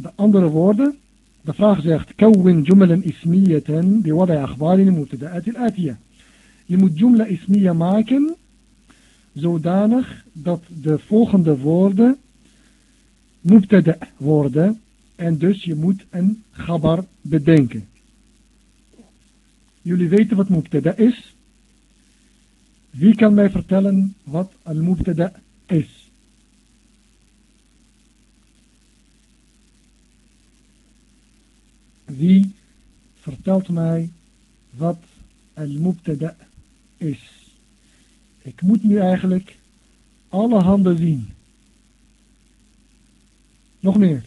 De andere woorden, de vraag zegt, kouwen jumelen ismiyeten bij akhbarin. Je moet jumla ismiya maken zodanig dat de volgende woorden mubtada worden en dus je moet een gabar bedenken. Jullie weten wat mubtada is? Wie kan mij vertellen wat al-mubtada is? Wie vertelt mij wat al-mubtada is? Ik moet nu eigenlijk alle handen zien. Nog meer.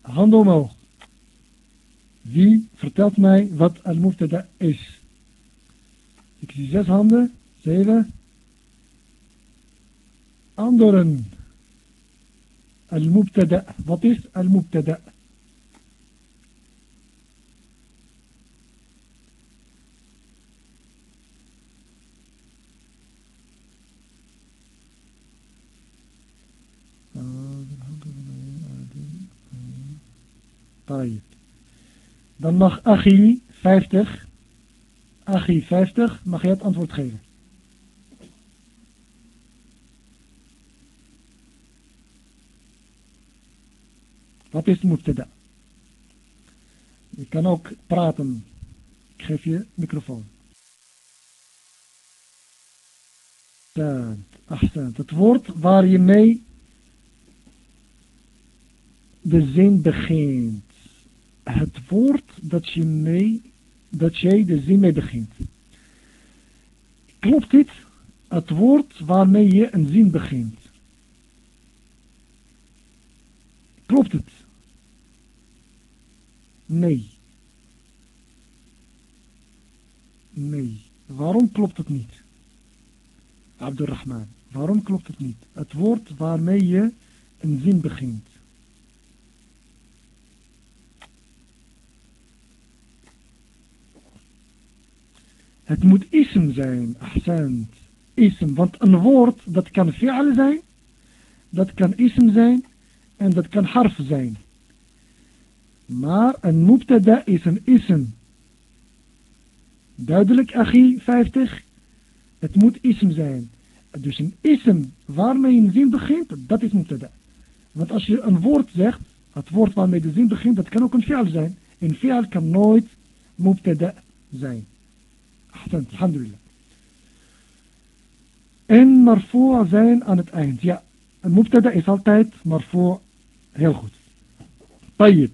Handen omhoog. Wie vertelt mij wat al-mubtada is? Ik zie zes handen. Zeven. Anderen. Al-Mubtada. Wat is Al-Mubtada? Dan mag Achi 50, Achi 50, mag jij het antwoord geven? Wat is mubtada? Je kan ook praten. Ik geef je microfoon. Het woord waar je mee de zin begint het woord dat, je mee, dat jij de zin mee begint. Klopt dit? Het woord waarmee je een zin begint. Klopt het? Nee. Nee. Waarom klopt het niet? Abdurrahman. Waarom klopt het niet? Het woord waarmee je een zin begint. Het moet ism zijn. Ahsend. Ism. Want een woord, dat kan fi'al zijn. Dat kan ism zijn. En dat kan harf zijn. Maar een mubtada is een ism. Duidelijk, Achi 50. Het moet ism zijn. Dus een ism waarmee een zin begint, dat is mubtada. Want als je een woord zegt, het woord waarmee de zin begint, dat kan ook een fi'al zijn. Een fi'al kan nooit mubtada zijn. Ahsend, alhamdulillah. En marfu' zijn aan het eind. Ja, een mubtada is altijd marfu' heel goed. طيب.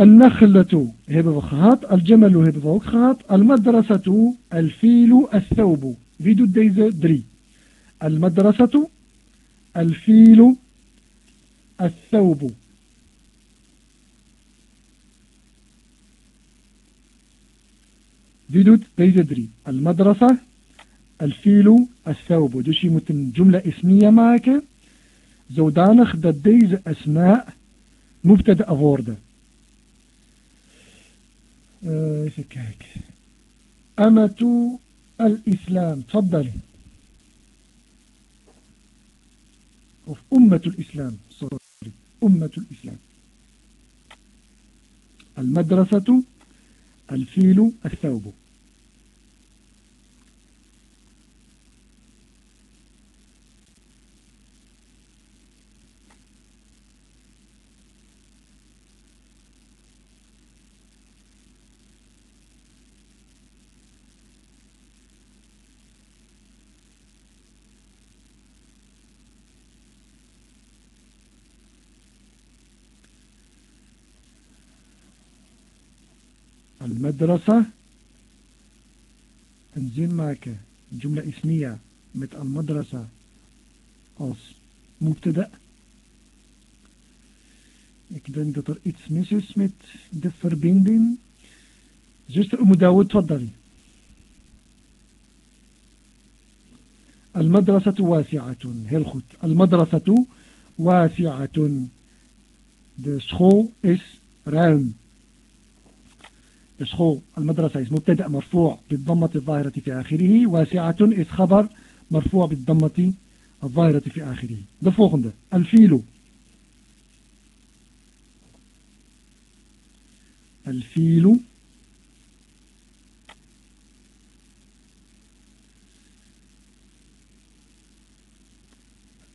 النخلة هبضخات الجمل هبضخات المدرسة الفيل الثوب. فيدو ديز دري. المدرسة الفيل الثوب. فيدو ديز دري. المدرسة الفيل الثوب. دوشي متن جملة اسمية معك زودانخ ديز أسماء مبتدأ فورده سكاك أمة الإسلام تفضلي. أمة الإسلام sorry. أمة الإسلام. المدرسة الفيل الثوب. المدرسة zin maken, jumla ismiya, met al-madrasa als mubtada. Ik denk dat er iets mis is met de verbinding. Zuster Umu Dawud, tfaddali. المدرسة واسعة heel goed المدرسة واسعة de school is ruim الشخو المدرسة اسم مبتدأ مرفوع بالضمة الظاهرة في آخره واسعة إس خبر مرفوع بالضمة الظاهرة في آخره. de volgende الفيل الفيل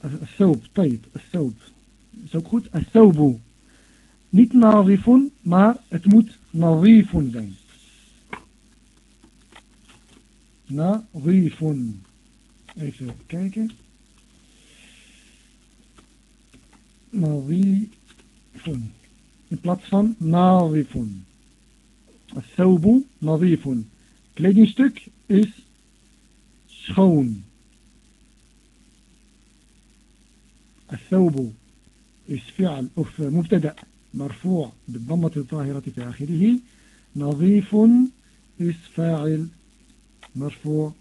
الثوب. طيب الثوب. الثوب. niet نظيف maar het moet نظيف zijn نظيف even kijken نظيف in plaats van نظيف الثوب نظيف kledingstuk is schoon الثوب is فعل of مبتدا مرفوع بالضمة الظاهرة في آخره نظيف is فاعل مرفوع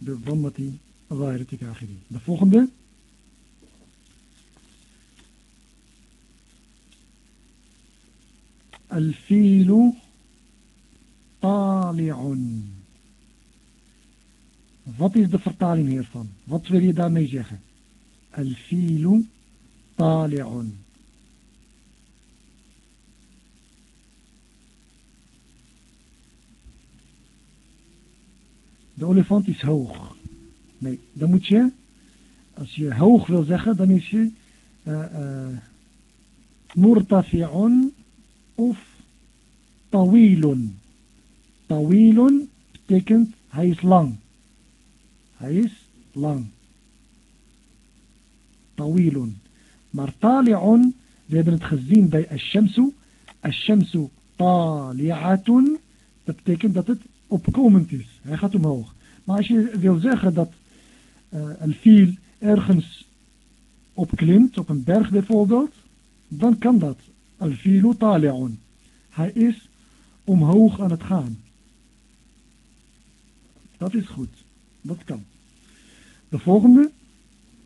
بالضمة الظاهرة في آخره de volgende الفيل طالع Wat is de vertaling hiervan? Wat wil je daarmee zeggen? الفيل طالع De olifant is hoog. Nee, dan moet je, als je hoog wil zeggen, dan is je murtafi'un uh, of tawilun. Tawilun betekent hij is lang. Hij is lang. Tawilun. Maar tali'un, we hebben het gezien bij Ash-Shamsu. Ash-Shamsu tali'atun. Dat betekent dat het opkomend is. Hij gaat omhoog. Maar als je wil zeggen dat uh, een fiel ergens opklimt, op een berg bijvoorbeeld, dan kan dat. Al-filu tali'un. Hij is omhoog aan het gaan. Dat is goed. Dat kan. De volgende.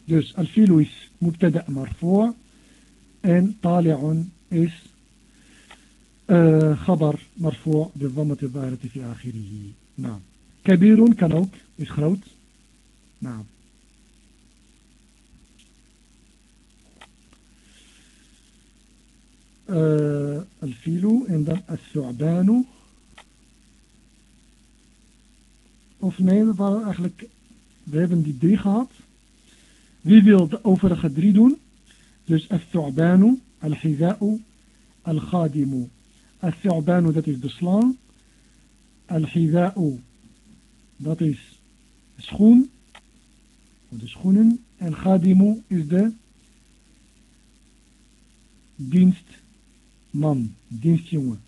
Dus al-filu is mubtada marfu' en tali'un is خبر مرفوع بالضمة الظاهرة في آخره نعم كبير kan ook is نعم uh, الفيل dan الثعبان of nee, dat waren eigenlijk we hebben die drie gehad wie wil de overige drie doen dus الثعبان الحذاء الخادم الثعبان dat is de slang. Al-hida'u dat is schoen. De schoenen. En khadimu is de dienstman, dienstjongen.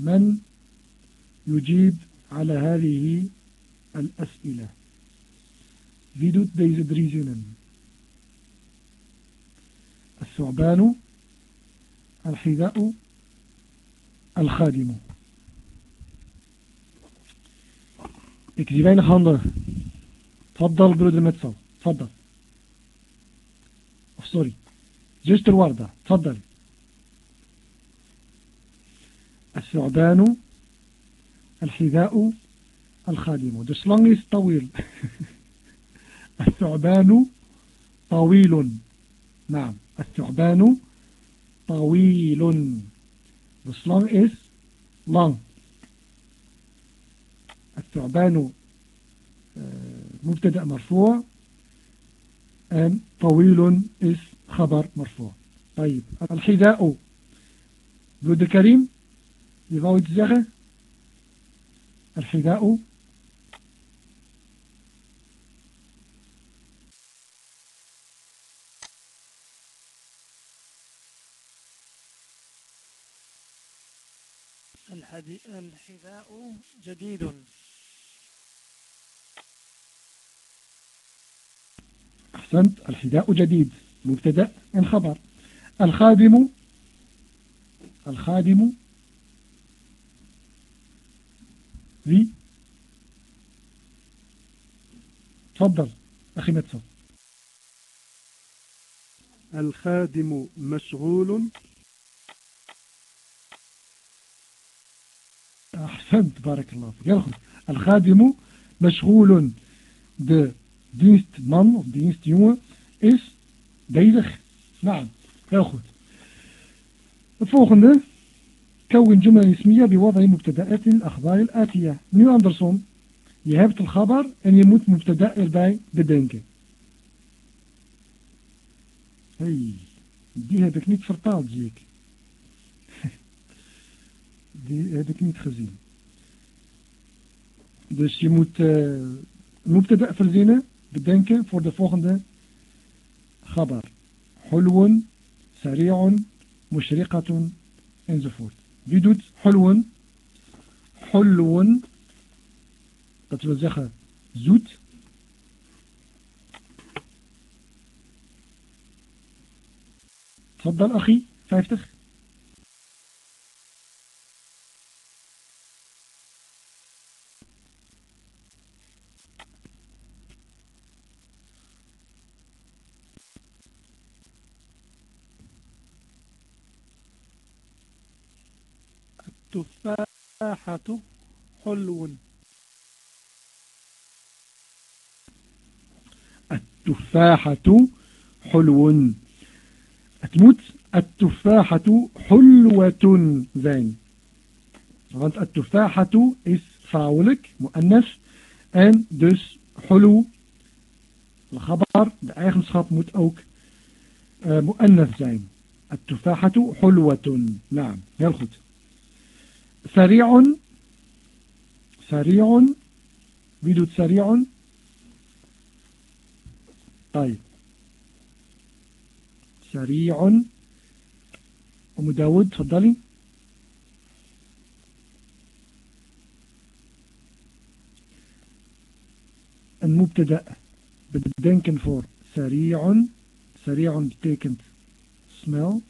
من يجيب على هذه الأسئلة Wie doet deze drie zinnen? الثعبان الحذاء الخادم Ik zie weinig handen. تفضل broeder Metsal. تفضل. Of sorry. Zuster Warda. تفضل. الثعبان الحذاء الخادم. De slang is طويل. الثعبان طويل. نعم. الثعبان طويل. De slang is lang. الثعبان مبتدأ مرفوع. en طويل is خبر مرفوع. طيب الحذاء. broeder Karim je wou iets zeggen الحذاء. الحذاء جديد. أحسنت. الحذاء جديد. مبتدأ الخبر الخادم الخادم في تفضل. أخي متسو الخادم مشغول. أحسنت بارك الله فيك. الخادم مشغول ب دينست مان أو دينست يوم إس بيزخ نعم heel goed de كون جمل اسمية بوضع مبتدأات الأخبار الآتية. نيو أندرسون je الخبر أن يموت مبتدأ الباي moet mubtada erbij bedenken hey die heb die heb ik niet gezien. Dus je moet uh, het verzinnen, bedenken voor de volgende gabar. Hulwun, sari'un, mushriqatun, enzovoort. Wie doet hulwun? Hulwun, dat wil zeggen zoet. dan achie, 50. الساحة حلو. التفاحة حلو. أتموت. التفاحة حلوة. زين. فانت التفاحة إس فاولك. مؤنث. أن دوس حلو. الخبر. بأيخن صحاب موت أوك مؤنث زين التفاحة حلوة. نعم. يلخط سريع سريع doet سريع. طيب. سريع. أم داود تفضلي المبتدأ bedenken voor سريع سريع betekent snel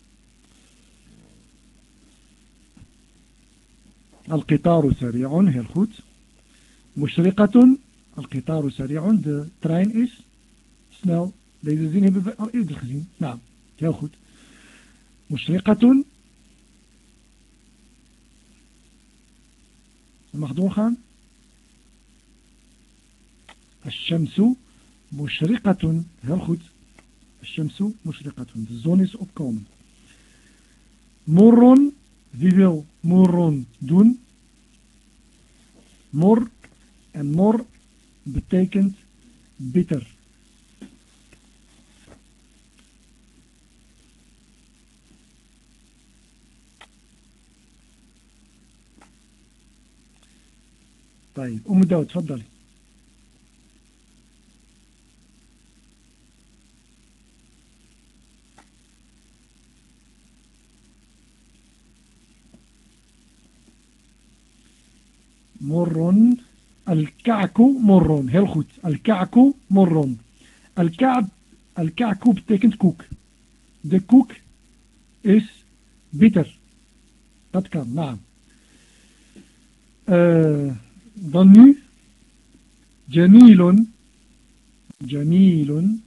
القطار سريع heel goed مشرقة القطار سريع de trein is snel deze zin hebben we al eerder gezien nou Heel goed. Mushriqatun. Je mag doorgaan. Ash-shamsu mushriqatun. Heel goed. Ash-shamsu mushriqatun. De zon is opkomen. Murron. Wie wil murron doen? Mor. En mor betekent bitter. طيب أم داود تفضلي الكعك مرون. هل خود الكعكو مرون. الكعب الكعكو بتكنت كوك. ده كوك is bitter. Dat kan نعم. آه، dan nu جميل جميل.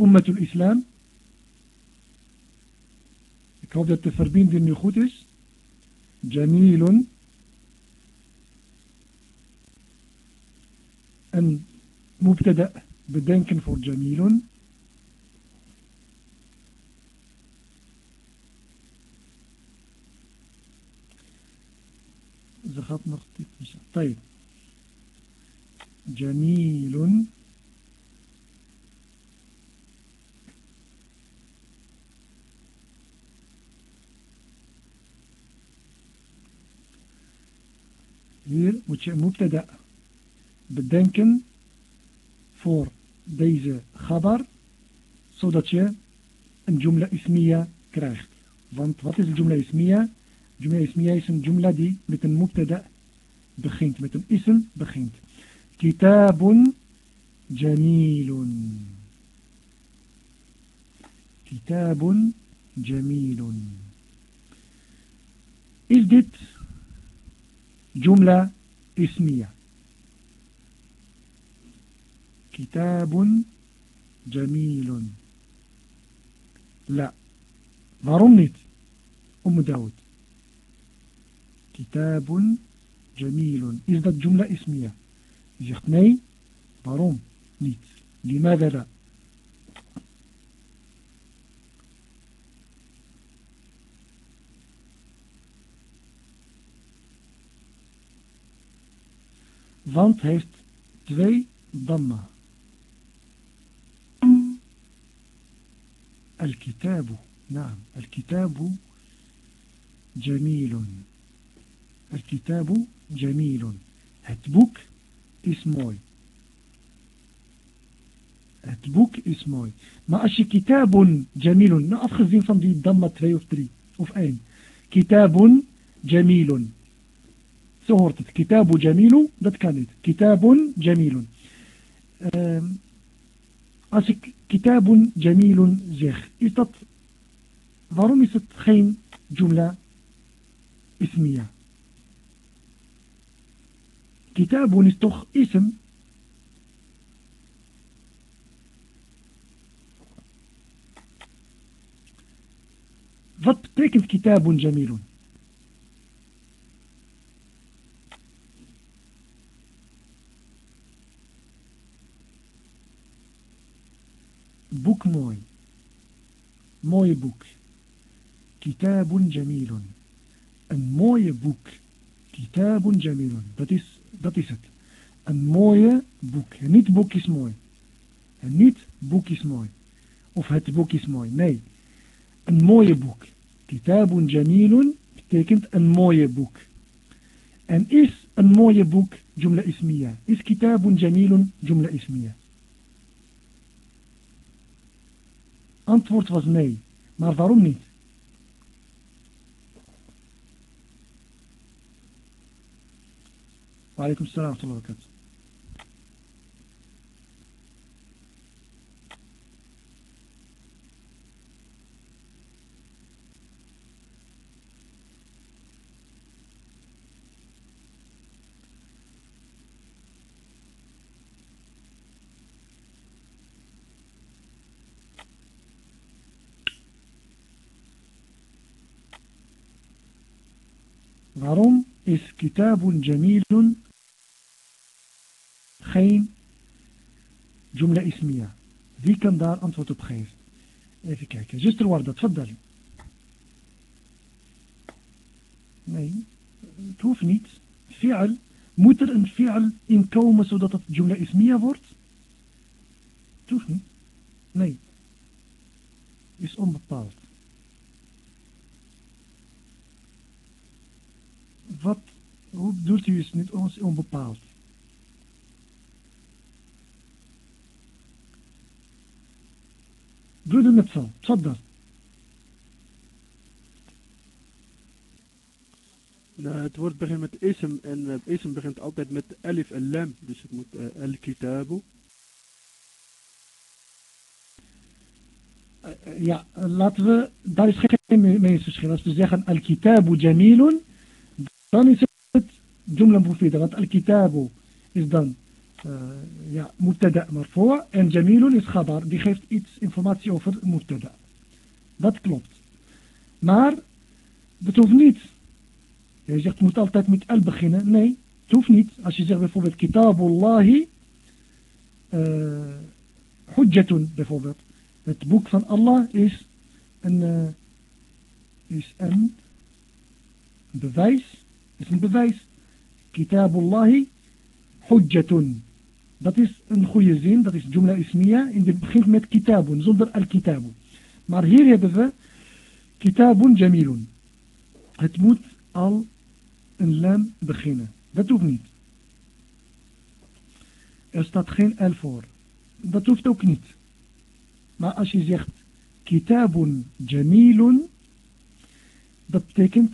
أمة الإسلام. Ik hoop dat de جميل. Een mubtada bedenken voor Jamilun ze gaat nog typisch. طيب جميل Hier moet je een mubtada bedenken voor deze gabar, zodat je een jumla ismiya krijgt. Want wat is een jumla ismiya? Jumla ismiya is een jumla die met een mubtada begint, met een ism begint. Kitabun jamilun. Kitabun jamilun. Is dit jumla ismiya? كتاب جميل. لا ضرنت أم داود. كتاب جميل. إذا الجملة اسمية. زيخت ني ضرم نيت لماذا لا؟ Want هيست twee ضمه الكتاب نعم الكتاب جميل الكتاب جميل het boek is mooi het boek is mooi maar als je kitabun jamilun nou afgezien van die damma 2 of 3 of 1 kitabun jamilun zo hoort het kitabu jamilu dat kan niet kitabun jamilun uh, als ik كتاب جميل زيخ إتط ضرمي ستخين جملة اسمية. كتاب نستخ اسم. ضبط تيكت كتاب جميل. Boek mooi. Mooie boek. Kitabun jamilun. Een mooie boek. Kitabun jamilun. Dat is Dat is het. Een mooie boek. Niet boek is mooi. En niet boek is mooi. Of het boek is mooi. Nee. Een mooie boek. Kitabun jamilun betekent een mooie boek. En is een mooie boek jumla ismiya? Is kitabun jamilun jumla ismiya? Antwoord was nee. Maar waarom niet? Wa alaikum salam wa إس كتاب جميل خين جملة اسمية. ذي كان دار أنتوت بخير إذي كيكا جست الوردة تفضل ني توف نيت فعل متر ان فعل ان كوم سودات جملة اسمية فورت توف نيت ني إس أم بطالت Wat, hoe bedoelt u is niet ons onbepaald? Metsal, tfaddal. Nou, het woord begint met ism en uh, ism begint altijd met elif en lam. Dus het moet uh, el kitabu. Uh, ja, laten we, daar is geen meningsverschil. Als we zeggen al kitabu jamilun, dan is het jumla mufida. Want al kitabu is dan ja, mubtada marfu' en jamilun is khabar. Die geeft iets informatie over mubtada. Dat klopt. Maar het hoeft niet. Je zegt het moet altijd met al beginnen. Nee, het hoeft niet. Als je zegt bijvoorbeeld kitabullahi uh, hujjatun bijvoorbeeld. Het boek van Allah is een, uh, is een bewijs. Is een bewijs. Kitabullahi hujjatun. Dat is een goede zin, dat is jumla ismiya. En dit begint met kitabun, zonder al-kitabu. Maar hier hebben we kitabun jamilun. Het moet al een lam beginnen. Dat hoeft niet. Er staat geen L voor. Dat hoeft ook niet. Maar als je zegt kitabun jamilun, dat betekent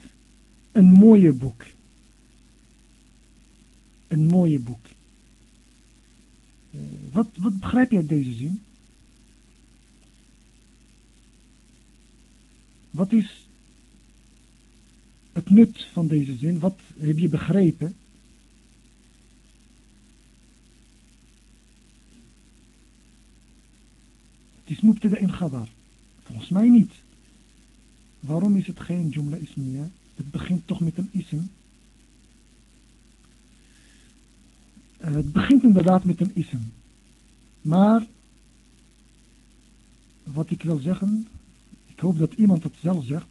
een mooie boek. Een mooie boek. Wat, wat begrijp je deze zin? Wat is het nut van deze zin? Wat heb je begrepen? Het is mubtada in gabar. Volgens mij niet. Waarom is het geen jumla ismiya? Het begint toch met een ism. Uh, het begint inderdaad met een ism. Maar, wat ik wil zeggen, ik hoop dat iemand het zelf zegt.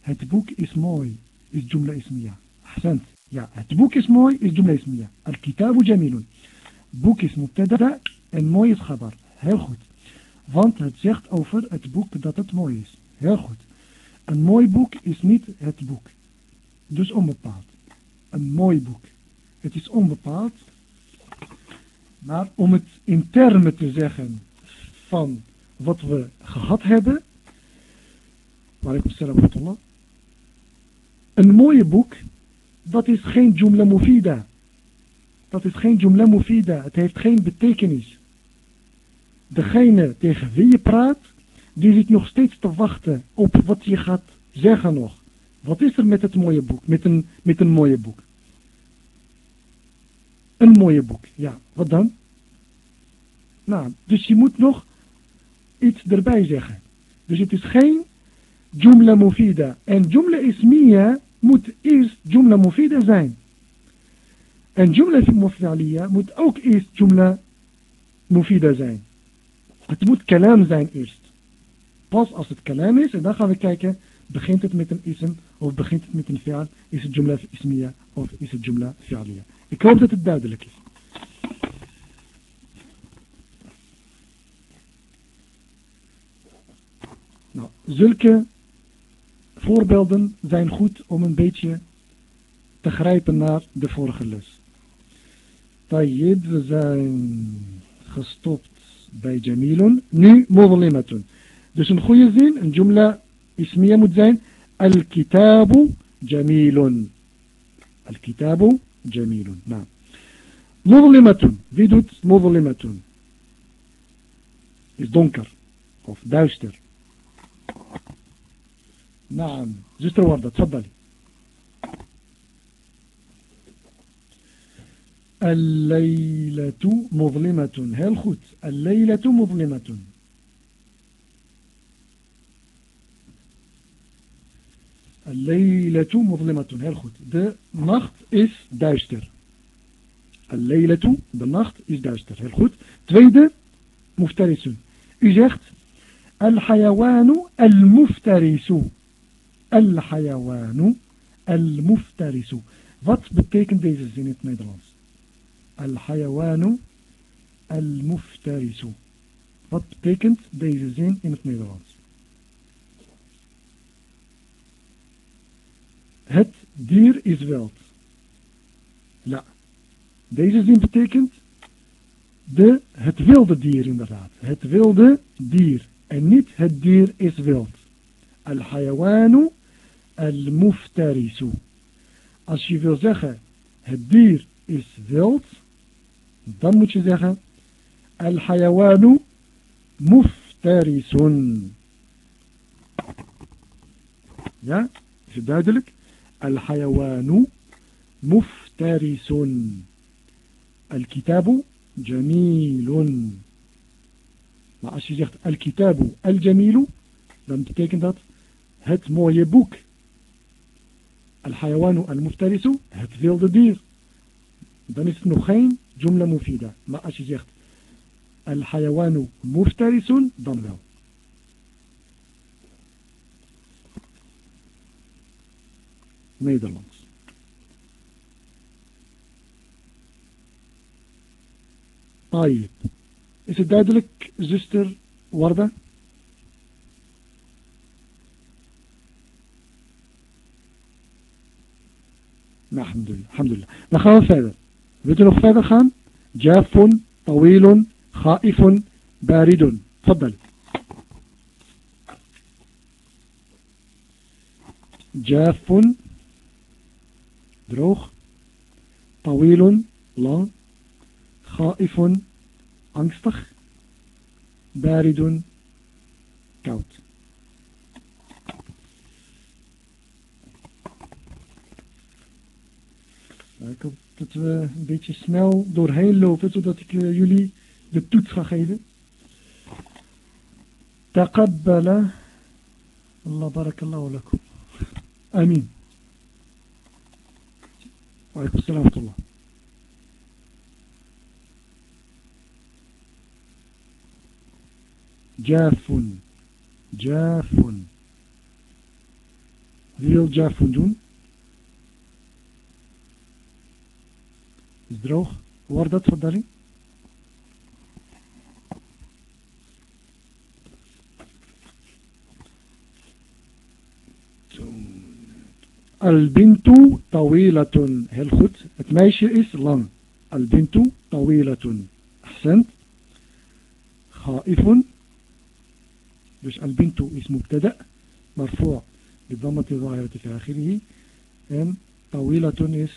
Het boek is mooi, is Jumla Ismiya. Ja, het boek is mooi, is Jumla Ismiya. Al-kitabu jamilun. Boek is mubtada en mooi is gabar. Heel goed. Want het zegt over het boek dat het mooi is. Heel goed. Een mooi boek is niet het boek. Dus onbepaald. Een mooi boek. Het is onbepaald. Maar om het in termen te zeggen van wat we gehad hebben. Een mooie boek, dat is geen jumla mufida. Dat is geen jumla mufida. Het heeft geen betekenis. Degene tegen wie je praat, die zit nog steeds te wachten op wat je gaat zeggen nog. Wat is er met het mooie boek? Met een, met een mooie boek. Een mooie boek, ja. Wat dan? Nou, dus je moet nog iets erbij zeggen. Dus het is geen jumla mufida. En jumla ismiya moet eerst jumla mufida zijn. En jumla mufidaliya moet ook eerst jumla mufida zijn. Het moet kalam zijn eerst. Pas als het kalam is, en dan gaan we kijken, begint het met een ism of begint het met een fi'al, is het jumla ismiya of is het jumla fi'aliya. Ik hoop dat het duidelijk is. Nou, zulke voorbeelden zijn goed om een beetje te grijpen naar de vorige les. Tayyid, we zijn gestopt bij Jamilun. Nu Mudlimatun. Dus een goede zin, een jumla ismiya moet zijn. Al-kitabu jamilun. Al-kitabu جميل. نعم. مظلمة. فيدوت مظلمة. إذ دونكر أوف داوستر نعم. زستر وردة تفضلي. الليلة مظلمة. هل خد الليلة مظلمة. الليلة مظلمة هل خد de nacht is duister الليلة de nacht is duister heel goed tweede مفترس u zegt الحيوان المفترس الحيوان المفترس Wat betekent deze zin in het Nederlands? Al-Hayawanu al-Muftarisu. Wat betekent deze zin in het Nederlands? Het dier is wild. Ja. Deze zin betekent de, het wilde dier inderdaad. Het wilde dier. En niet het dier is wild. Al-Hayawanu al-Muftarisu. Als je wil zeggen het dier is wild, dan moet je zeggen Al-Hayawanu Muftarisun. Ja, is het duidelijk? Al-Hayawanu Muftarisun. Al-Kitabu Jamilun. Maar als je zegt Al-Kitabu Al-Jamilu, dan betekent dat het mooie boek. Al-Hayawanu al-Muftarisu, het wilde dier. Dan is het nog geen jumla mufida. Maar als je zegt Al-Hayawanu Muftarisun, dan wel. Nederlands. طيب. Is het duidelijk, zuster Warda? Alhamdulillah, alhamdulillah. Dan gaan we verder. Wilt u nog verder gaan? Jafun, tawilun, khaifun, baridun. Faddal. Jafun, droog. Tawilun, lang. Khaifun, angstig. Baridun, koud. Ik hoop dat we een beetje snel doorheen lopen, zodat ik uh, jullie de toets ga geven. Taqabbala. Allah barakallahu lakum. Amin. وعليكم السلام ورحمة الله جاف جاف ريل جاف دون ازدروخ droog. Hoe? البنت طويلة. هي الخد اتماشي إس لأن البنت طويلة. أحسنت. خائف. دوش البنت اسم مبتدأ؟ مرفوع بالضمة الظاهرة في آخره. إن طويلة إس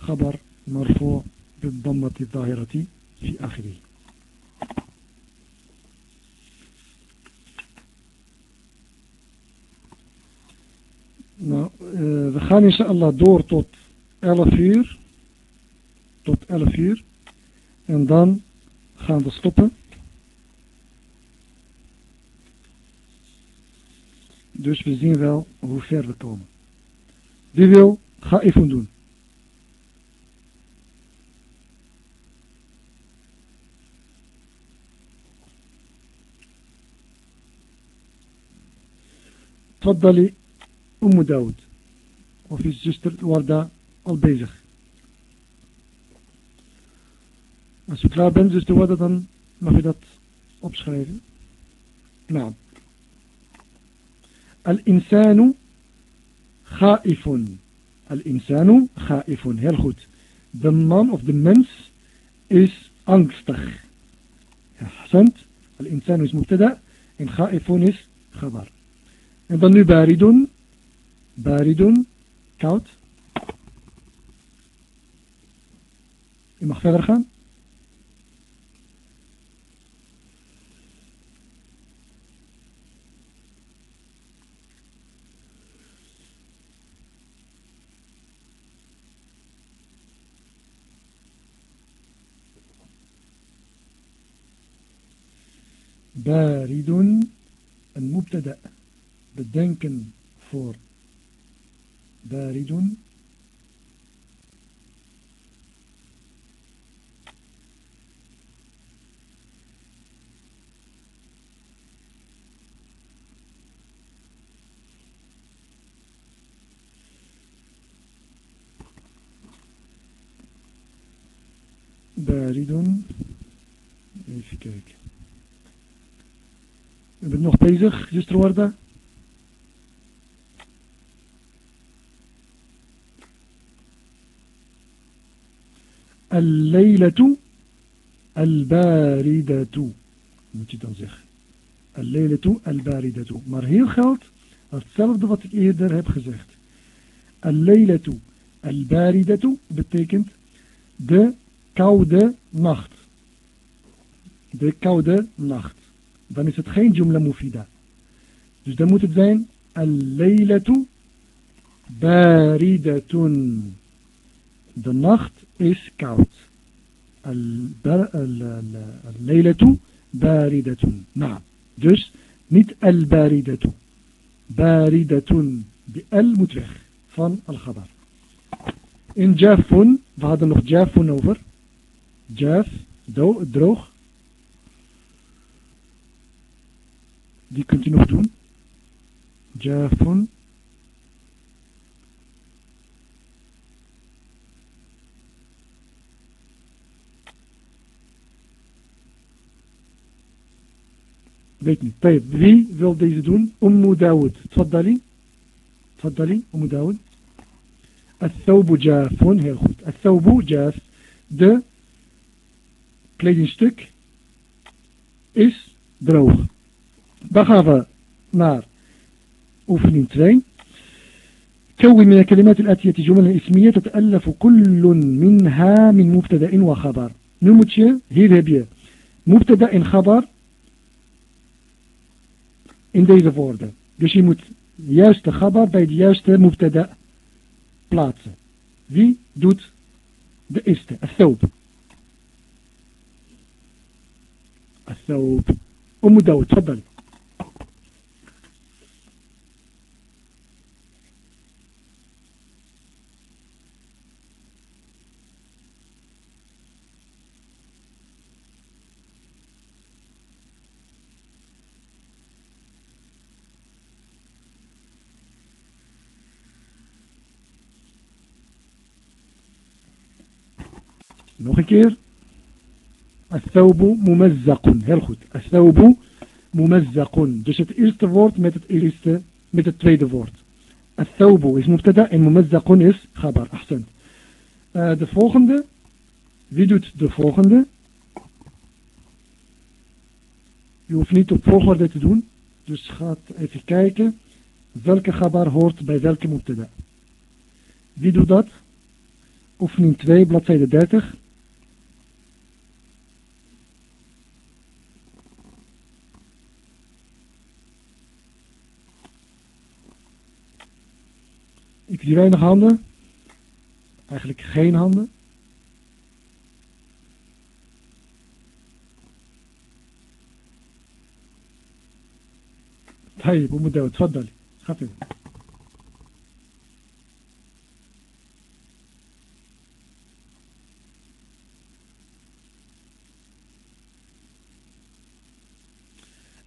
خبر مرفوع بالضمة الظاهرة في آخره. we gaan inshallah door tot 11 uur. Tot 11 uur. En dan gaan we stoppen. Dus we zien wel hoe ver we komen. Wie wil, ga even doen. تفضلي أم داود وفي zuster Warda al bezig. Als u klaar bent, zuster Warda, dan mag u dat opschrijven. Nou. الإنسان خائف الإنسان خائف heel goed de man of de mens is angstig حسنت الإنسان is مبتدا en خائف is خبر en dan nu باردون باردون koud je mag verder gaan بارد المبتدا bedenken voor بارد بارد even kijken U bent nog bezig, zuster Warda? Al-Laylatu Al-Baridatu. Moet je dan zeggen. Al-Laylatu Al-Baridatu. Maar hier geldt hetzelfde wat ik eerder heb gezegd. Al-Laylatu Al-Baridatu betekent de koude nacht. De koude nacht. Dan is het geen jumla mufida. Dus dan moet het zijn Al-Laylatu Baridatun. De nacht is koud. Al-leilatu baridatun. Nou, dus niet al-baridatu. Baridatun. Die al moet weg van al-ghabar. In jafun, we hadden nog jafun over. Jaf, droog. Die kunt u nog doen. Jafun. بيتني طيب في فيلد زدون أم داوود تفضلي. تفضلي أم داوود الثوب جاف هي الخط الثوب جاف. د كليدين ستوك إس دروغ. بخافة نار. أوفنين ترين. كون من الكلمات الآتية جملة إسمية تتألف كل منها من مبتدأ وخبر. نموتشي هي ذبية مبتدأ خبر. in deze woorden. Dus je moet de juiste gabar bij de juiste mubtada plaatsen. Wie doet de eerste? Athawb. Athawb. Om dat wel? keer. Heel goed. Dus het eerste woord met het, eerste, met het tweede woord. Al-thawbu is mubtada en mumazzaqun is gabar Ahsan. Eh, de volgende. Wie doet de volgende? Je hoeft niet op volgorde te doen. Dus gaat even kijken welke gabar hoort bij welke mubtada. Wie doet dat? Oefening 2, bladzijde 30. Ik zie weinig handen. Eigenlijk geen handen. طيب ام داود تفضلي خفي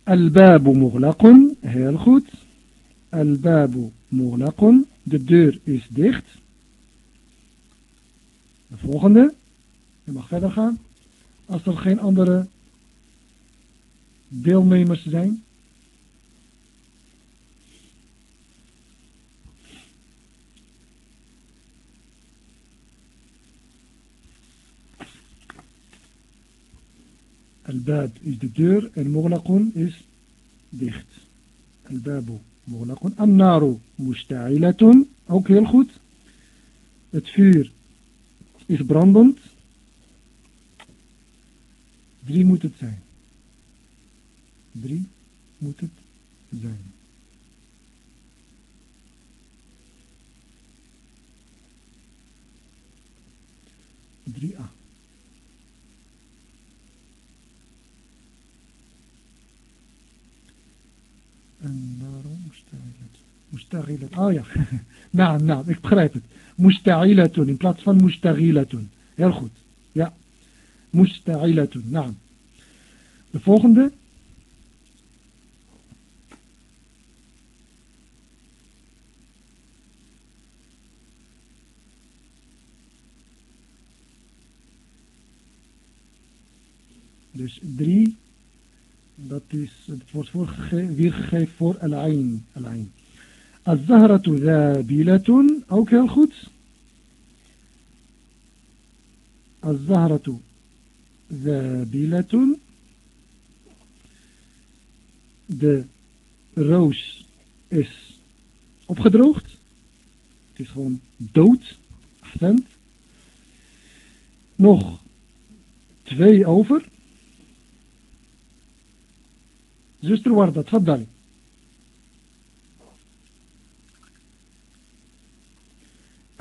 الباب مغلق heel goed الباب Moelakon. De deur is dicht. De volgende. Je mag verder gaan. Als er geen andere deelnemers zijn. Al-Bab is de deur en Moglaqun is dicht. Al-Babu. Moelakun. Annaru musta'ilatun. Ook heel goed. Het vuur is brandend. Drie moet het zijn. Drie moet het zijn. Drie A. En daarom musta'ilatun. Musta'ilatun. Oh ja. naam naam nou, nou, ik begrijp het. Musta'ilatun in plaats van musta'ilatun. Heel goed. Ja. Musta'ilatun. naam nou, De volgende. Dus drie dat is, het wordt weergegeven voor al-ain. Al-ain. Az-zahratu zabilatun, ook heel goed. Az-zahratu zabilatun. De roos is opgedroogd. Het is gewoon dood. Accent. Nog twee over. زوستر وردة تفضلي.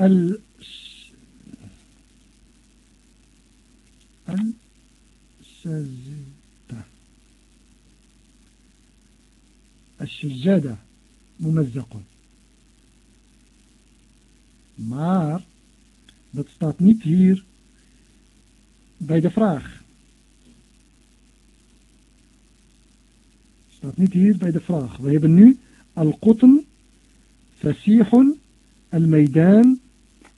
ال السجدة السجادة. ممزق. dat staat niet hier bij de vraag. Staat niet hier bij de vraag. We hebben nu al-qutn, fasihun, al-meidan,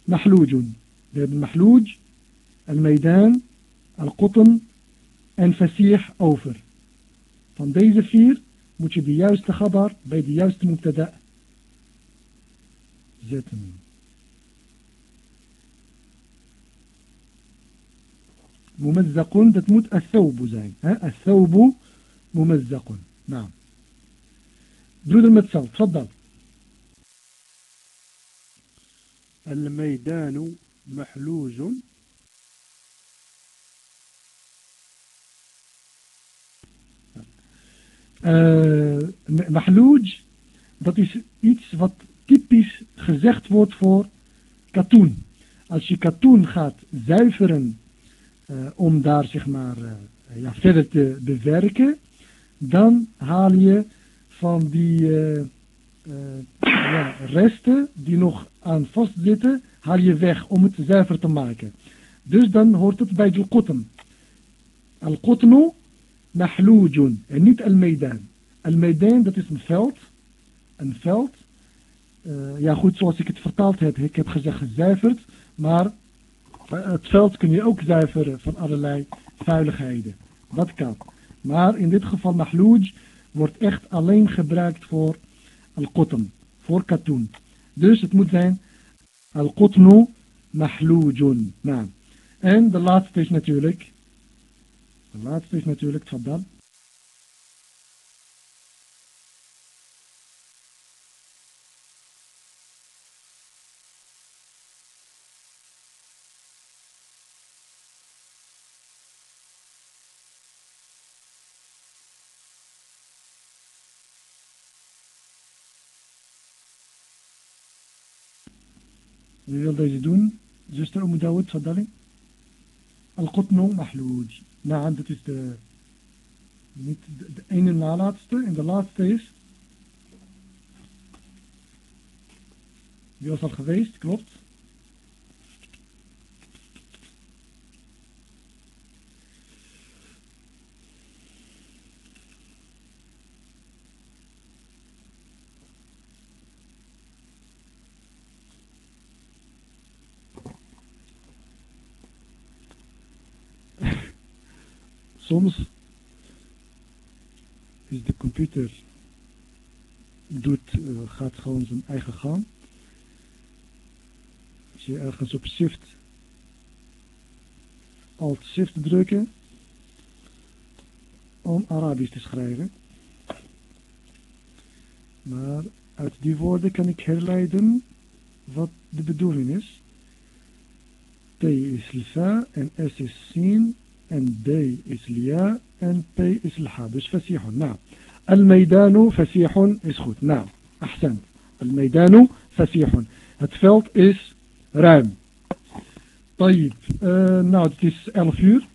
mahloujun. We hebben mahlouj, al-meidan, al-qutn en fasih over. Van deze vier moet je de juiste gabar bij de juiste mubtada zetten. ممزق dat moet الثوب zijn. الثوب ممزق نعم برودر متسل تفضل الميدان محلوج Uh, mahlouj, dat is iets wat typisch gezegd wordt voor katoen. Als je katoen gaat zuiveren uh, om daar zeg maar uh, ja, verder te bewerken, dan haal je van die uh, ja, resten die nog aan vastzitten, haal je weg om het zuiver te maken. Dus dan hoort het bij de qutn. Al-qutnu mahloujun en niet al-meidan. Al-meidan dat is een veld. Een veld. Uh, ja goed, zoals ik het vertaald heb. Ik heb gezegd gezuiverd. Maar Het veld kun je ook zuiveren van allerlei vuiligheden. Dat kan. Maar in dit geval mahlouj wordt echt alleen gebruikt voor al-qotn, voor katoen. Dus het moet zijn al-qotnu mahloujun. Nou. En de laatste is natuurlijk, de laatste is natuurlijk, tfaddal. Wie wil deze doen? Zuster Umm Dawud, tfaddali. Al-Qutnu Mahloud. Nou, dat is de, niet de, de ene na laatste. En de laatste is... Die was al geweest, klopt. Soms is de computer doet, uh, gaat gewoon zijn eigen gang. Als je ergens op shift alt shift drukken om Arabisch te schrijven. Maar uit die woorden kan ik herleiden wat de bedoeling is. T is lifa en S is sin en D is lia en P is lha. Dus fasihun, Nou, Al-meidanu fasihun is goed, Nou, Ahsan. Al-meidanu fasihun. Het veld is ruim. Tayyip. Uh, eh, nou, het is 11 uur.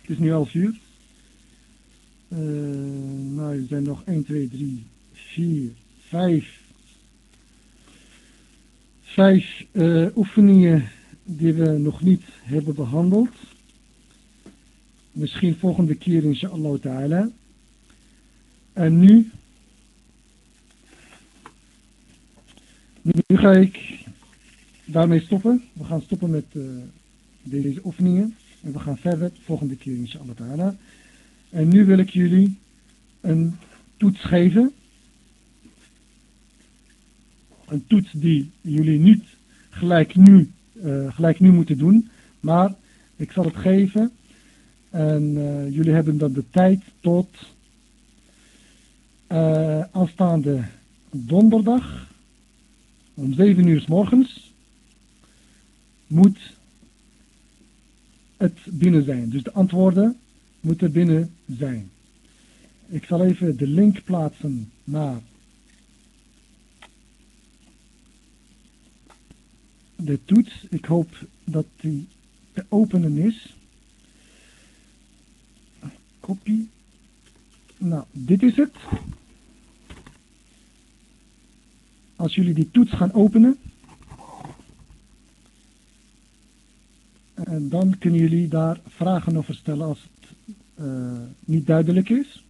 Het is nu 11 uur. Eh, nou, er zijn nog 1, 2, 3, 4, 5. Vijf uh, oefeningen die we nog niet hebben behandeld. Misschien volgende keer inshallah ta'ala. En nu, nu ga ik daarmee stoppen. We gaan stoppen met uh, deze oefeningen. En we gaan verder volgende keer inshallah ta'ala. En nu wil ik jullie een toets geven. Een toets die jullie niet gelijk nu, uh, gelijk nu moeten doen. Maar ik zal het geven en uh, jullie hebben dan de tijd tot uh, aanstaande donderdag om 7 uur s morgens moet het binnen zijn. Dus de antwoorden moeten binnen zijn. Ik zal even de link plaatsen naar de toets. Ik hoop dat die te openen is kopie. Nou, dit is het. Als jullie die toets gaan openen. En dan kunnen jullie daar vragen over stellen als het uh, niet duidelijk is.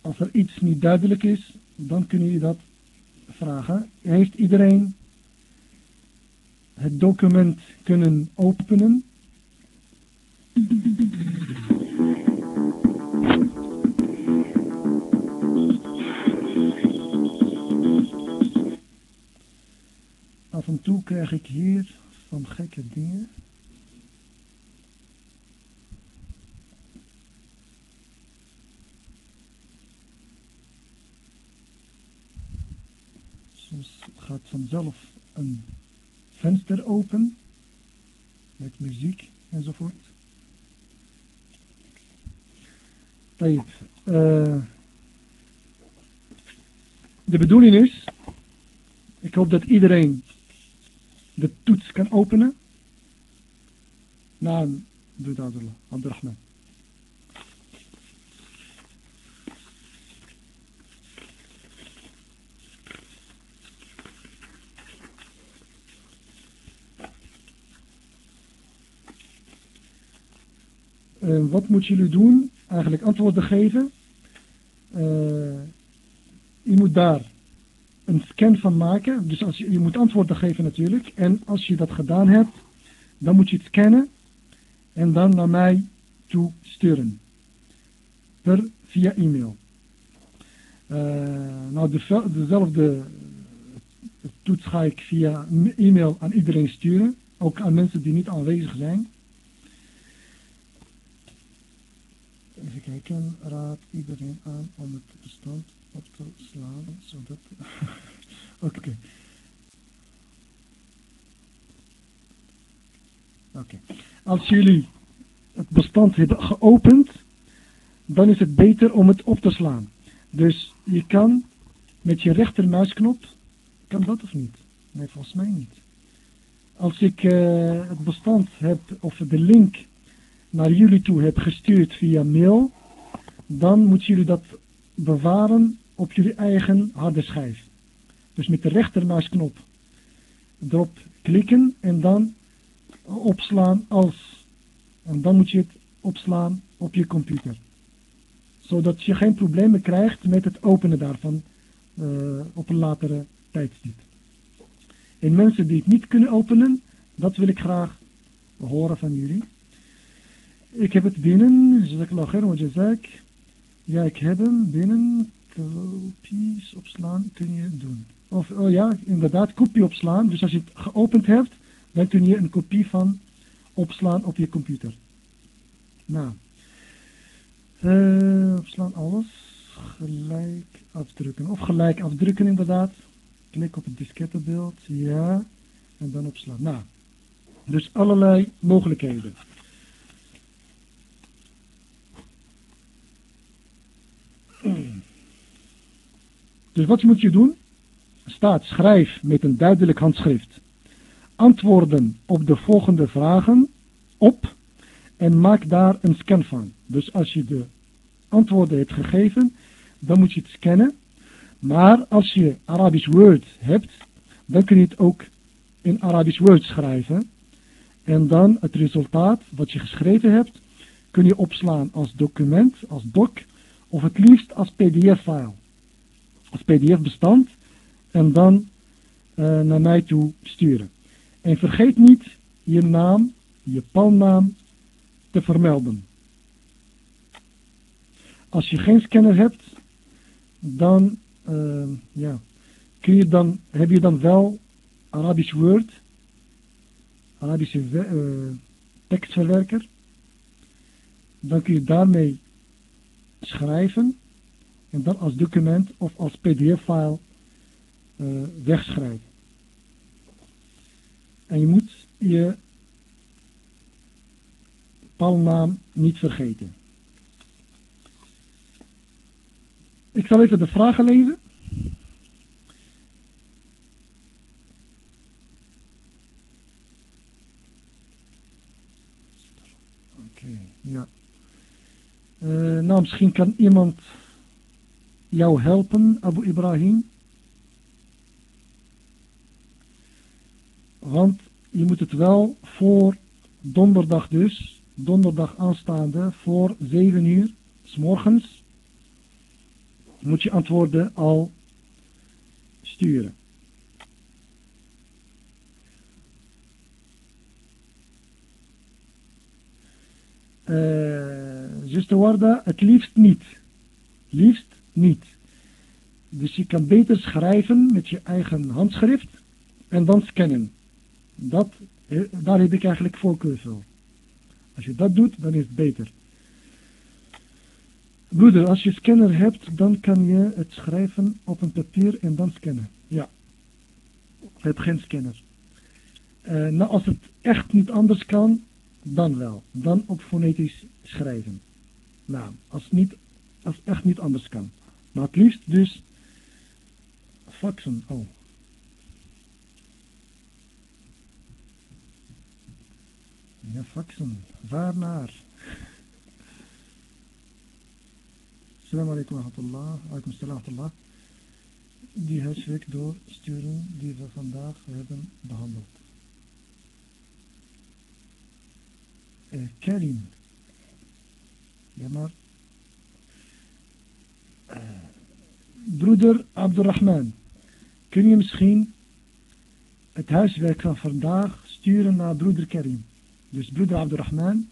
Als er iets niet duidelijk is, dan kunnen jullie dat vragen. Heeft iedereen het document kunnen openen. Af en toe krijg ik hier van gekke dingen. Soms gaat vanzelf een venster open met muziek enzovoort. Uh, de bedoeling is, ik hoop dat iedereen de toets kan openen. Naam, doe dat, Abdurrahman. Uh, wat moeten jullie doen? Eigenlijk antwoorden geven. Je moet daar een scan van maken. Dus als je, je moet antwoorden geven natuurlijk. En als je dat gedaan hebt, dan moet je het scannen en dan naar mij toe sturen. Per via e-mail. Uh, nou, de, dezelfde toets ga ik via e-mail aan iedereen sturen. Ook aan mensen die niet aanwezig zijn. Even kijken, raad iedereen aan om het bestand op te slaan, zodat... Oké. Oké. Als jullie het bestand hebben geopend, dan is het beter om het op te slaan. Dus je kan met je rechtermuisknop, kan dat of niet? Nee, volgens mij niet. Als ik uh, het bestand heb, of de link naar jullie toe heb gestuurd via mail, dan moeten jullie dat bewaren op jullie eigen harde schijf. Dus met de rechtermuisknop erop klikken en dan opslaan als. En dan moet je het opslaan op je computer. Zodat je geen problemen krijgt met het openen daarvan uh, op een latere tijdstip. En mensen die het niet kunnen openen, dat wil ik graag horen van jullie. Ik heb het binnen. Jazakallah khair jazak. Ja, ik heb hem binnen. Kopies opslaan kun je doen. Of, oh ja, inderdaad, kopie opslaan. Dus als je het geopend hebt, dan kun je een kopie van opslaan op je computer. Nou. Uh, opslaan alles. Gelijk afdrukken. Of gelijk afdrukken inderdaad. Klik op het diskettebeeld. Ja. En dan opslaan. Nou. Dus allerlei mogelijkheden. Dus wat moet je doen? Staat schrijf met een duidelijk handschrift. Antwoorden op de volgende vragen op en maak daar een scan van. Dus als je de antwoorden hebt gegeven, dan moet je het scannen. Maar als je Arabisch Word hebt, dan kun je het ook in Arabisch Word schrijven. En dan het resultaat wat je geschreven hebt, kun je opslaan als document, als doc, of het liefst als pdf-file als pdf-bestand en dan uh, naar mij toe sturen. En vergeet niet je naam, je palnaam te vermelden. Als je geen scanner hebt, dan, uh, ja, kun je dan, heb je dan wel Arabisch Word, Arabische uh, tekstverwerker. Dan kun je daarmee schrijven en dan als document of als pdf-file uh, wegschrijven. En je moet je palnaam niet vergeten. Ik zal even de vragen lezen. Oké, ja. Uh, nou, misschien kan iemand jou helpen, Abu Ibrahim? Want je moet het wel voor donderdag dus, donderdag aanstaande, voor 7 uur, s morgens, moet je antwoorden al sturen. Uh, zuster Warda, het liefst niet. Liefst niet. Dus je kan beter schrijven met je eigen handschrift en dan scannen. Dat, eh, daar heb ik eigenlijk voorkeur voor. Als je dat doet, dan is het beter. Broeder, als je scanner hebt, dan kan je het schrijven op een papier en dan scannen. Ja. Ik heb geen scanner. Uh, nou, als het echt niet anders kan, dan wel. Dan op fonetisch schrijven. Nou, als, niet, als echt niet anders kan. Maar het liefst dus faxen. Oh. Ja, faxen. Waarnaar? Assalamu alaikum wa rahmatullah. Alaikum Die huiswerk doorsturen die we vandaag hebben behandeld. Uh, Karim. Ja, maar broeder Abdurrahman, kun je misschien het huiswerk van vandaag sturen naar broeder Karim? Dus broeder Abdurrahman,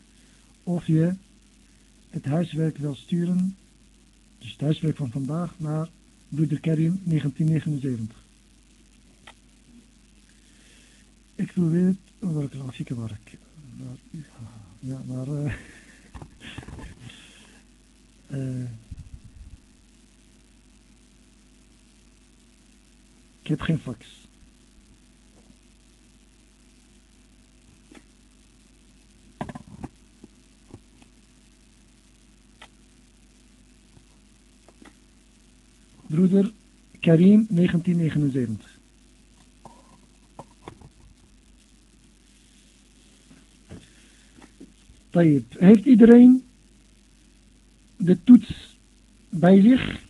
of je het huiswerk wil sturen, dus het huiswerk van vandaag, naar broeder Karim 1979. Ik wil weten, welke grafieken waar ik, ja, maar, uh, uh, ik heb geen fax. Broeder Karim 1979. Heeft iedereen de toets bij zich?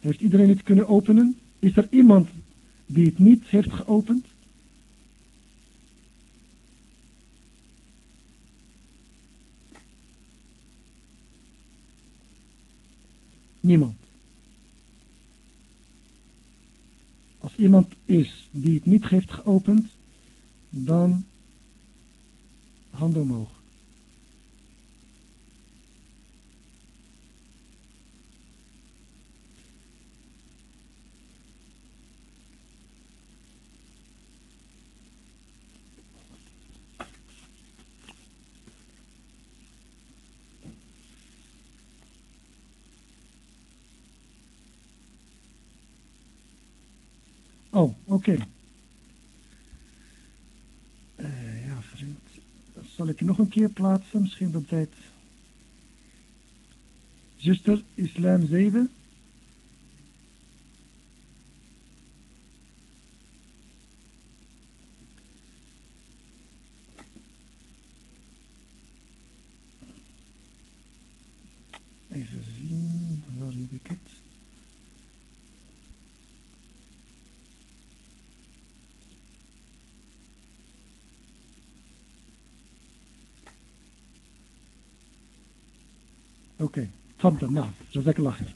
Heeft iedereen het kunnen openen? Is er iemand die het niet heeft geopend? Niemand. Als iemand is die het niet heeft geopend, dan hand omhoog. Oh, Uh, ja, vriend. Zal ik nog een keer plaatsen? Misschien dat tijd. Zuster Islam 7. Even zien, waar heb ik het? Oké, okay. تفضل نعم جزاك الله خير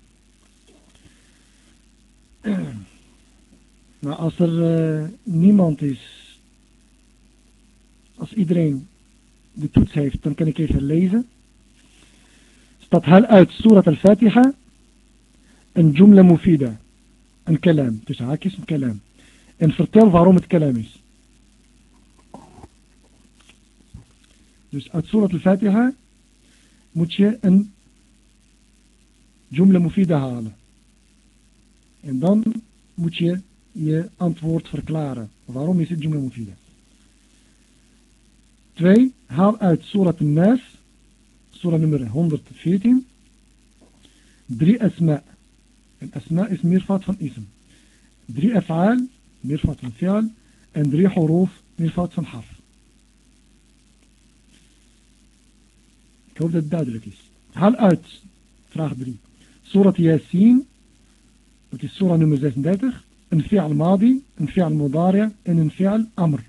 nou als er uh, niemand is als iedereen de toets heeft dan kan ik even lezen staat hal uit surat al-fatiha een jumla mufida een kalam tussen haakjes een kalam en vertel waarom het kalam is dus uit surat al-fatiha moet je een jumla mufida halen. En dan moet je je antwoord verklaren. Waarom is het jumla mufida? Twee, haal uit Surat al-Nas, surah nummer 114, drie asma. En asma is meervoud van ism. Drie af'al, meervoud van fi'al, en drie huruf, meervoud van harf. Ik hoop dat het duidelijk is. Haal uit, vraag 3. Surat Yasin, dat is surah nummer 36, een fi'al madi, een fi'al mudari en een fi'al amr.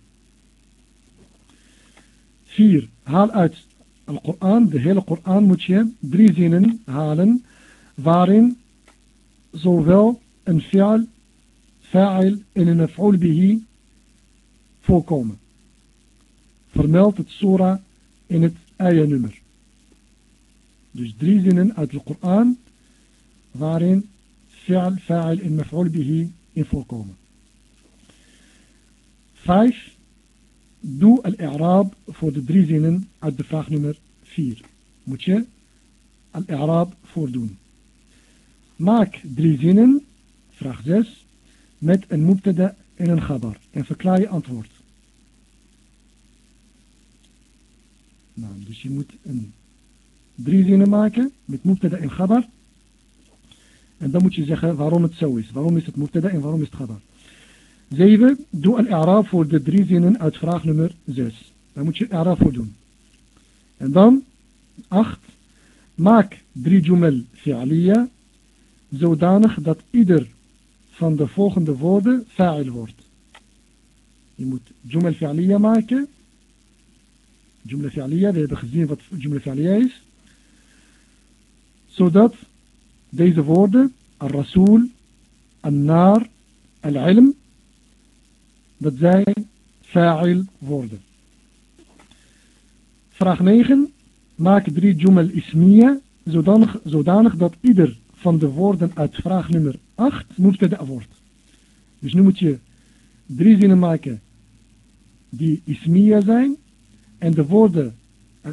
4. Haal uit Al-Quran, de hele Koran moet je drie zinnen halen waarin zowel een fi'al, fa'il en een maf'ul bihi voorkomen. Vermeld het surah in het ayah nummer. Dus drie zinnen uit de Koran waarin fi'al, fa'il en maf'ul bihi in voorkomen. 5. Doe al-i'raab voor de drie zinnen uit de vraag nummer 4. Moet je al-i'raab voordoen. Maak drie zinnen, vraag 6, met een mubtada en een khabar. En verklaar je antwoord. Nou, dus je moet een drie zinnen maken met mubtada en khabar. En dan moet je zeggen waarom het zo is. Waarom is het mubtada en waarom is het khabar. 7. Doe een i'raab voor de drie zinnen uit vraag nummer 6. Daar moet je i'raab voor doen. En dan 8. Maak drie jumel fi'aliyya zodanig dat ieder van de volgende woorden fa'il wordt. Je moet jumel fi'aliyya maken. Jumla fi'aliyya, we hebben gezien wat jumla fi'aliyya is. Zodat deze woorden, al-rasool, annar, al-ilm, dat zij fa'il worden. Vraag 9. Maak drie jumal ismiya, zodanig, dat ieder van de woorden uit vraag nummer 8 mubtada wordt. Dus nu moet je drie zinnen maken die ismiya zijn. En de woorden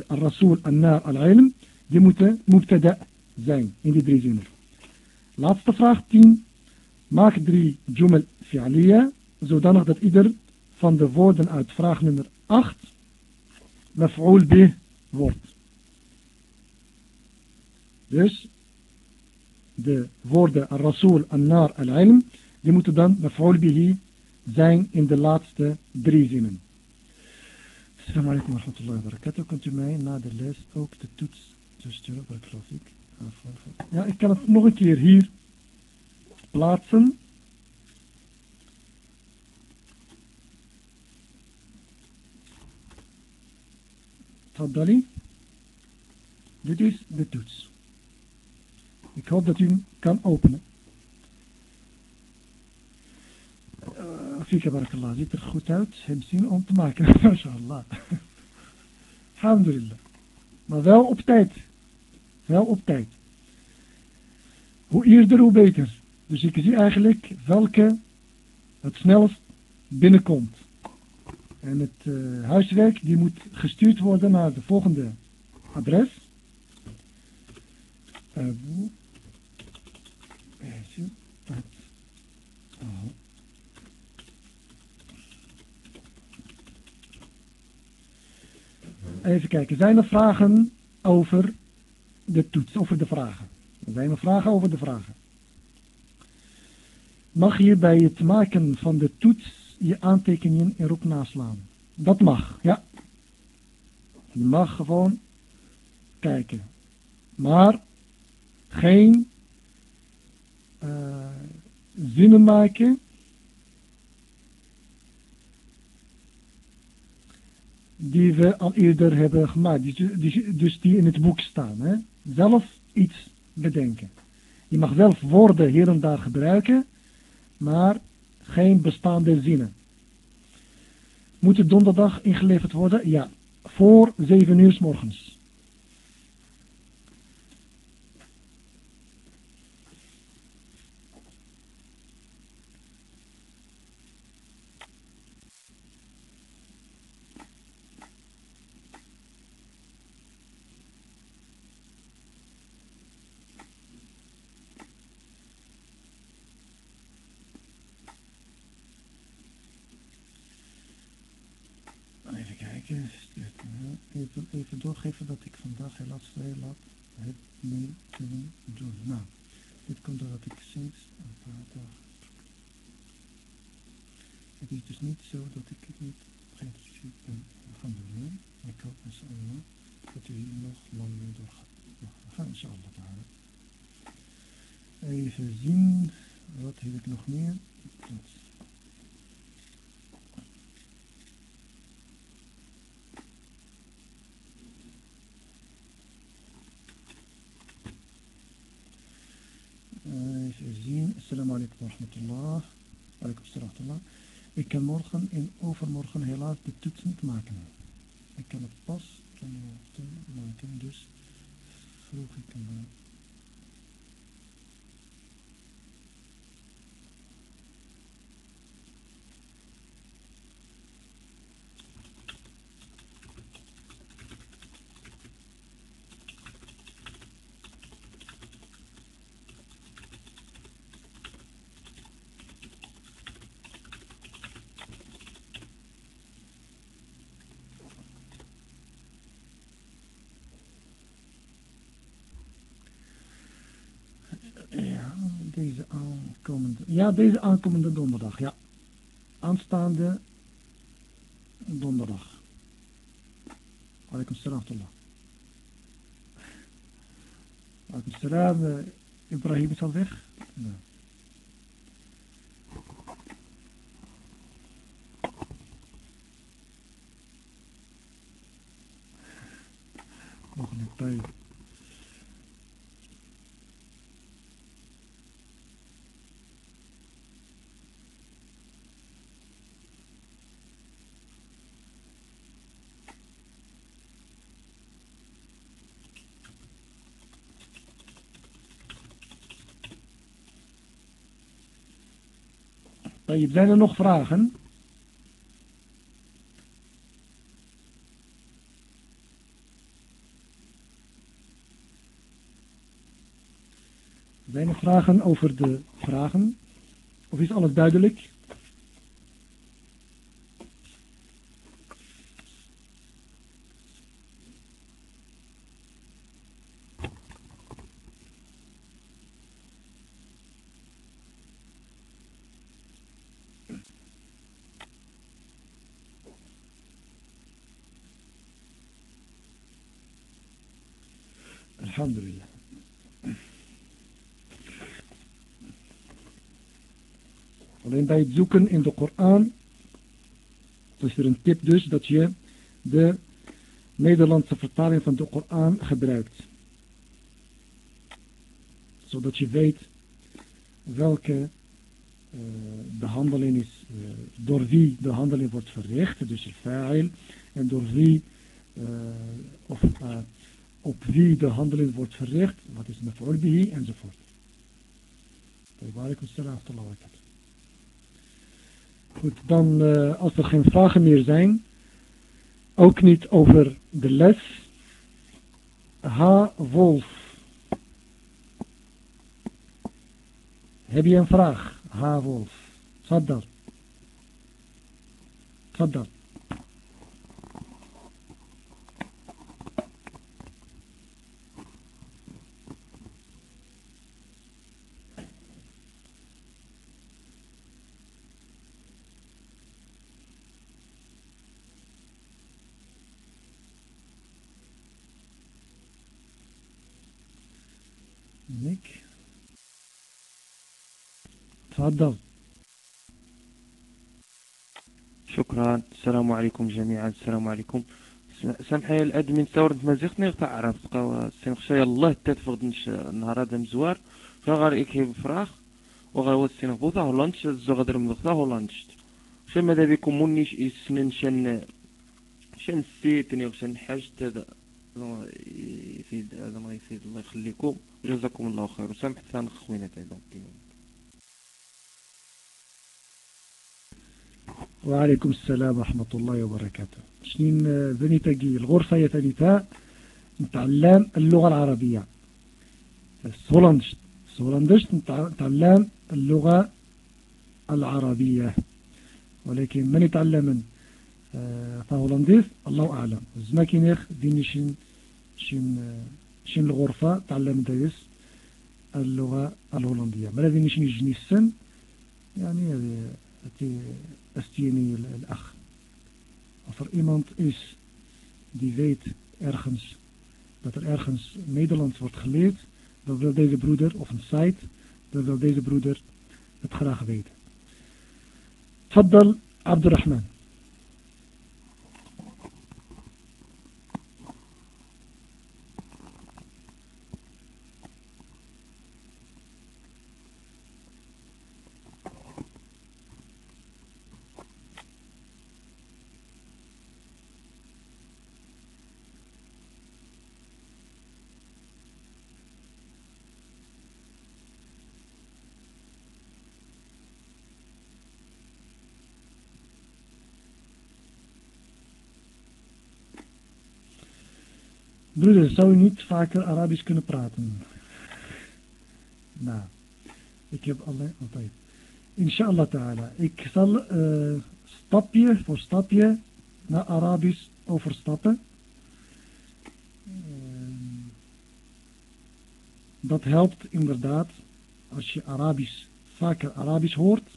al-rasul, al-nar, al-ilm, die moeten mubtada zijn in die drie zinnen. Laatste vraag 10. Maak drie jumal fi'aliya, zodanig dat ieder van de woorden uit vraag nummer 8 maf'ul bih wordt. Dus de woorden al-rasul, al-nar, al-ilm, die moeten dan maf'ul bihi zijn in de laatste drie zinnen. Assalamu alaikum wa rahmatullahi wa barakatuh. Kunt u mij na de les ook de toets toesturen? Barakallahu Ja, ik kan het nog een keer hier plaatsen. Taddali. Dit is de toets. Ik hoop dat u hem kan openen. Uh, Fika barakallah, ziet er goed uit. Hem zien om te maken. MashaAllah. Alhamdulillah. Maar wel op tijd. Wel op tijd. Hoe eerder, hoe beter. Dus ik zie eigenlijk welke het snelst binnenkomt. En het uh, huiswerk die moet gestuurd worden naar de volgende adres. Uh, Even kijken, zijn er vragen over de toets, over de vragen? Zijn er vragen over de vragen? Mag je bij het maken van de toets je aantekeningen erop naslaan? Dat mag, ja. Je mag gewoon kijken. Maar geen uh, zinnen maken die we al eerder hebben gemaakt. Dus die in het boek staan. Hè? Zelf iets bedenken. Je mag wel woorden hier en daar gebruiken, maar geen bestaande zinnen. Moet het donderdag ingeleverd worden? Ja, voor 7 uur s morgens. even, even doorgeven dat ik vandaag helaas vrij laat heb mee kunnen doen. Nou, dit komt doordat ik sinds een paar dagen... Het is dus niet zo dat ik het niet geïnteresseerd ben gaan doen. Ik hoop inshallah dat u hier nog lang mee doorgaat. Nou, we gaan. Even zien, wat heb ik nog meer alaikum wa rahmatullah. Alaikum salam Ik kan morgen en overmorgen helaas de toets niet maken. Ik kan het pas ten maken, dus vroeg ik hem. Deze ja, deze aankomende donderdag, ja. Aanstaande donderdag. Alaikum salam. Alaikum salam. Ibrahim is al weg. Ja. Nog een tijd. Tayyip, zijn er nog vragen? Zijn er vragen over de vragen? Of is alles duidelijk? Bij het zoeken in de Koran is er een tip dus dat je de Nederlandse vertaling van de Koran gebruikt. Zodat je weet welke uh, de is, uh, door wie de handeling wordt verricht, dus el fa'il, en door wie uh, of op wie de handeling wordt verricht, wat is mef'ul bihi, enzovoort. Goed, dan uh, als er geen vragen meer zijn, ook niet over de les. H. Wolf. Heb je een vraag? H. Wolf. Saddal. Saddal. تفضل. شكرا. السلام عليكم جميعا. السلام عليكم. سامحي الادمين ثورة مازيغ نغ تعرف تقوى سنخشى الله تتفقد نهار هذا مزوار. فغار إيكي بفراخ وغار وسين بوضع هولانش الزغدر مضغطا هولانش شو ماذا بكم؟ منيش إسنن شن شن سيتني وشن حاجة يفيد هذا ما يفيد الله يخليكم. جزاكم الله خير. وسامح ثاني خوينا وعليكم السلام ورحمة الله وبركاته. شنين ذني تجي الغرفة يتنيتا نتعلم اللغة العربية. هولندش هولندش نتعلم اللغة العربية. ولكن من يتعلم فهولنديس الله أعلم. زماكينيخ دينيشين شين شين الغرفة تعلم دايس اللغة الهولندية. ما الذي نشين يجني السن؟ يعني al-Ach. Als er iemand is die weet ergens dat er ergens Nederlands wordt geleerd, dan wil deze broeder, of een site, dan wil deze broeder het graag weten. Faddal Abdurrahman. Broeder, zou je niet vaker Arabisch kunnen praten? Nou, ik heb alleen altijd. Inshallah ta'ala. Ik zal uh, stapje voor stapje naar Arabisch overstappen. Uh, dat helpt inderdaad. Als je Arabisch, vaker Arabisch hoort,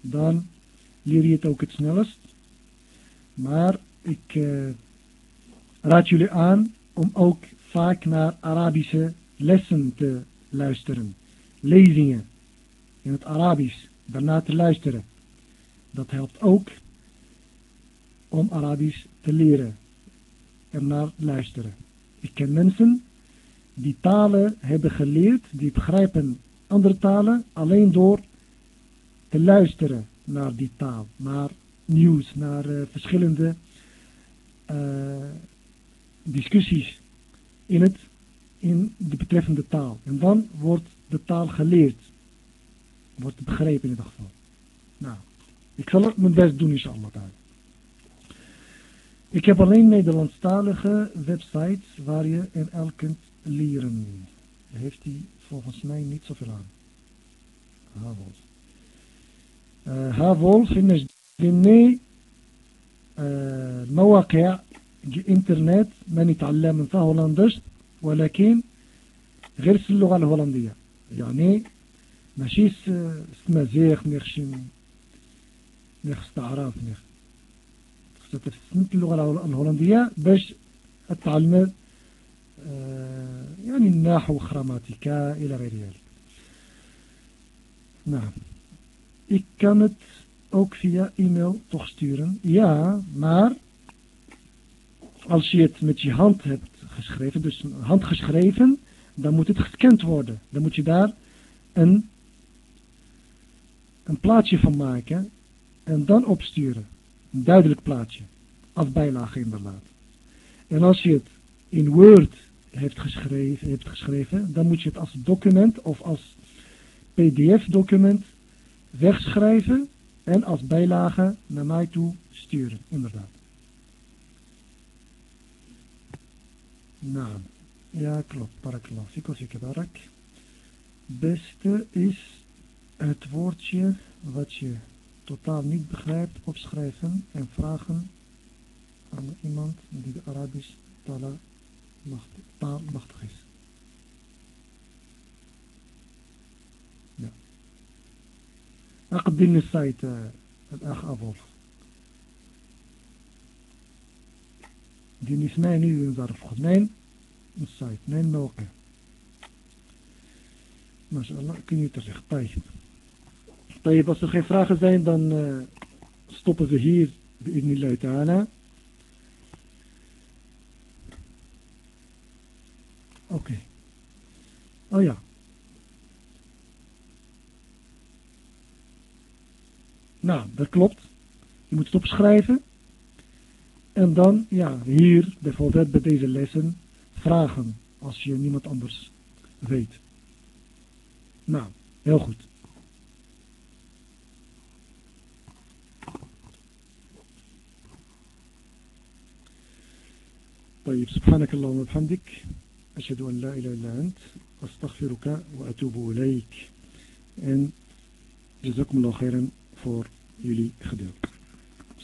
dan leer je het ook het snelst. Maar ik... Uh, raad jullie aan om ook vaak naar Arabische lessen te luisteren. Lezingen in het Arabisch, daarna te luisteren. Dat helpt ook om Arabisch te leren. Ernaar luisteren. Ik ken mensen die talen hebben geleerd, die begrijpen andere talen alleen door te luisteren naar die taal, naar nieuws, naar uh, verschillende uh, discussies in, het, in de betreffende taal. En dan wordt de taal geleerd. Wordt begrepen in ieder geval. Nou, ik zal mijn best doen, inshallah. Ik heb alleen Nederlandstalige websites waar je NL kunt leren. Heeft hij volgens mij niet zoveel aan. Havol. Uh, Havol فينا جني مواقع انترنت من يتعلم فيها هولندش ولكن غير اللغة الهولندية. يعني ماشي استمازيغ نيخشم نيخ استعراف نيخ ستفسنت اللغة الهولندية باش اتعلم يعني النحو grammatica إلى غير ذلك. Nou, ik kan het ook via e-mail toch sturen. Ja, maar als je het met je hand hebt geschreven, dus handgeschreven, dan moet het gescand worden. Dan moet je daar een, een plaatje van maken en dan opsturen. Een duidelijk plaatje. Als bijlage inderdaad. En als je het in Word heeft geschreven, heeft geschreven, dan moet je het als document of als pdf-document wegschrijven en als bijlage naar mij toe sturen, inderdaad. Nou, ja klopt, barakallah, fikos barak. Beste is het woordje wat je totaal niet begrijpt opschrijven en vragen aan iemand die de Arabisch taal machtig is. Ja. أقدم السايت الأخ أبو دي اسمها نيجي نظرف اثنين السايت اثنين موقع ما شاء الله kun je terecht طيب طيب als er geen vragen zijn dan uh, stoppen we hier بإذن الله تعالى Oké. Okay. Oh ja. Nou, dat klopt. Je moet het opschrijven. En dan, ja, hier bijvoorbeeld bij deze lessen vragen als je niemand anders weet. Nou, heel goed. طيب سبحانك اللهم وبحمدك أشهد أن لا إله إلا أنت أستغفرك وأتوب إليك en جزاكم الله خيرا voor jullie geduld.